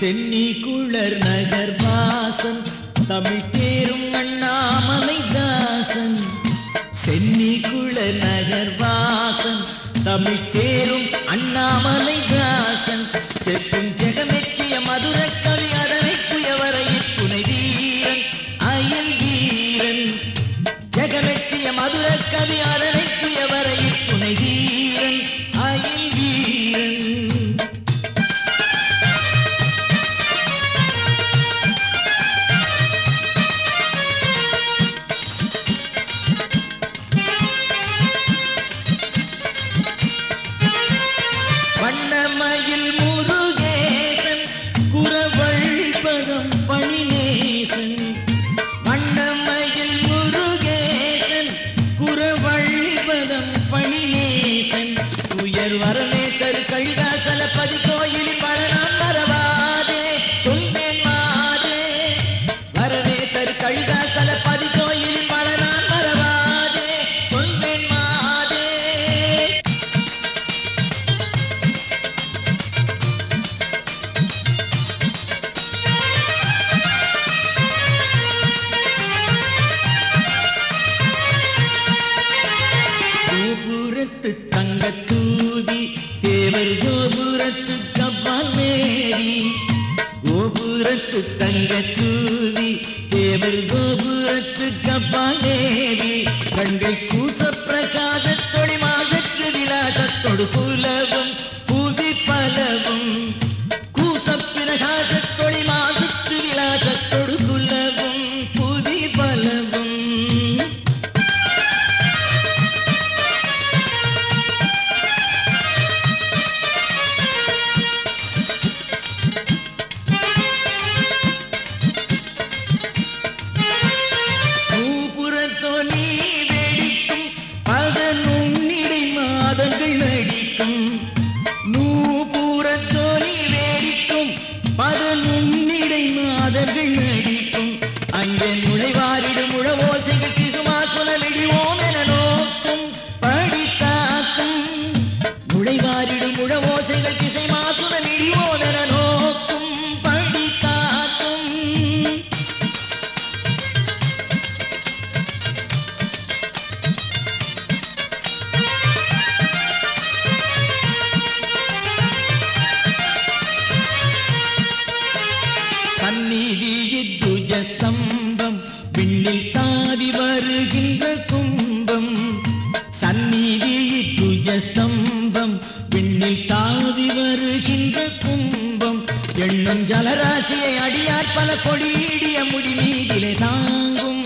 சென்னி குளர் நகர் வாசன் தமிழ் தேரும் அண்ணாமலை தாசன். சென்னி குளர் நகர் வாசன் தமிழ் தேரும் அண்ணாமலை மலையில் முரு தங்க தூவி தேவர் எண்ணும் ஜலராசியை அடியார் பல கொடியிடிய முடிமீதிலே தாங்கும்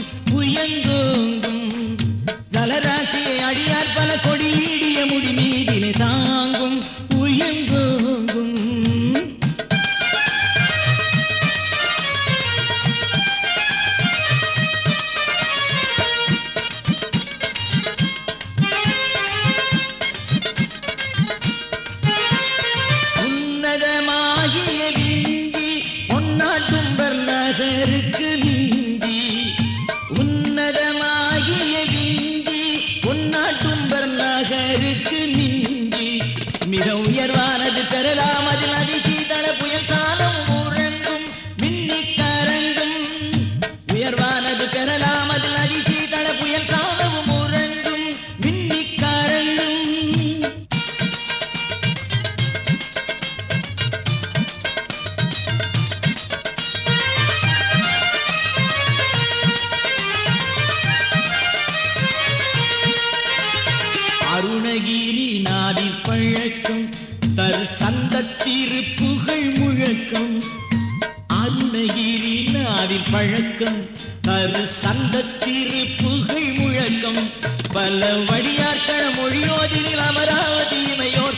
நாவில் பழக்கம் தரு சந்தத்திரு புகை முழக்கம். பல வழியார்கண மொழியோதினில் அமராவதி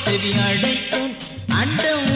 செவி அழைக்கும் அண்டம்